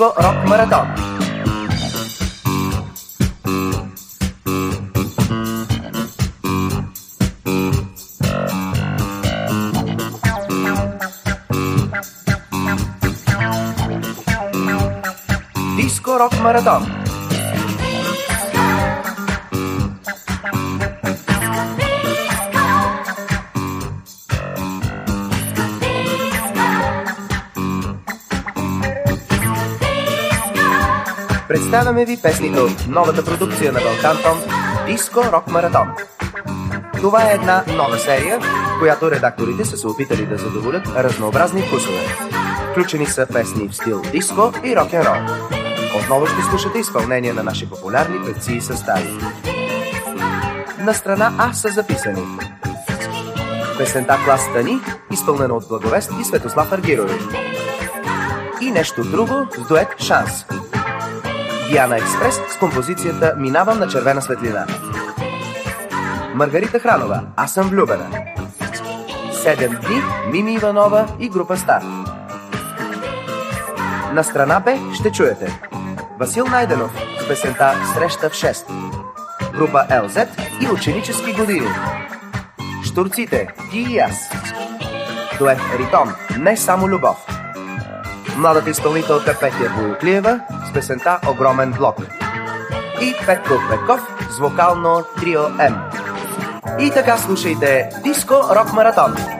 Disco Rock Maratón. Disco Rock Maratón. Представяме ви песните от новата продукция на Балкантон Диско Рок Маратон. Това е една нова серия, в която редакторите са се опитали да задоволят разнообразни вкусове. Включени са песни в стил диско и рок н рол. Отново ще слушате изпълнение на наши популярни певци и състави. На страна А са записани Песента Клас Тани, изпълнена от Благовест и Светослав Аргирови. И нещо друго с дует Шанс. Диана Експрес с композицията Минавам на червена светлина. Маргарита Хранова, Аз съм влюбена. Седем дни, Мими Иванова и група Стар. На страна Б ще чуете Васил Найденов с песента Среща в 6. Група ЛЗ и ученически години. Штурците, ти и аз. Дует Ритон, не само любов. Младата изпълнителка Петя Боюклиева песента Огромен блок. И Петко Петков с вокално трио М. И така слушайте Диско Рок Маратон.